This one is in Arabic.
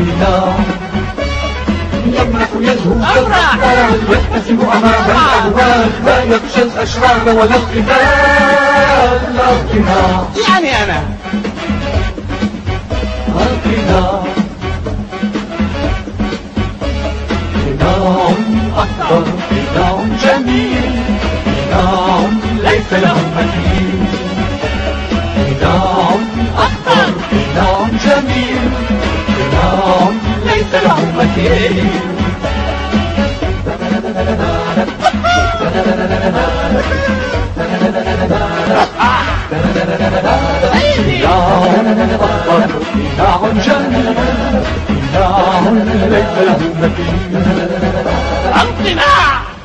غنى يمرح يزهو كالأطفال يبتسم أمام الأهوال لا يخشى الأشرار ولا القتال الغنى يعني أنا. الغنى غناء أكبر غناء جميل غناء ليس له مثيل مثيل غناء أكبر غناء جميل غناء ليس له مثيل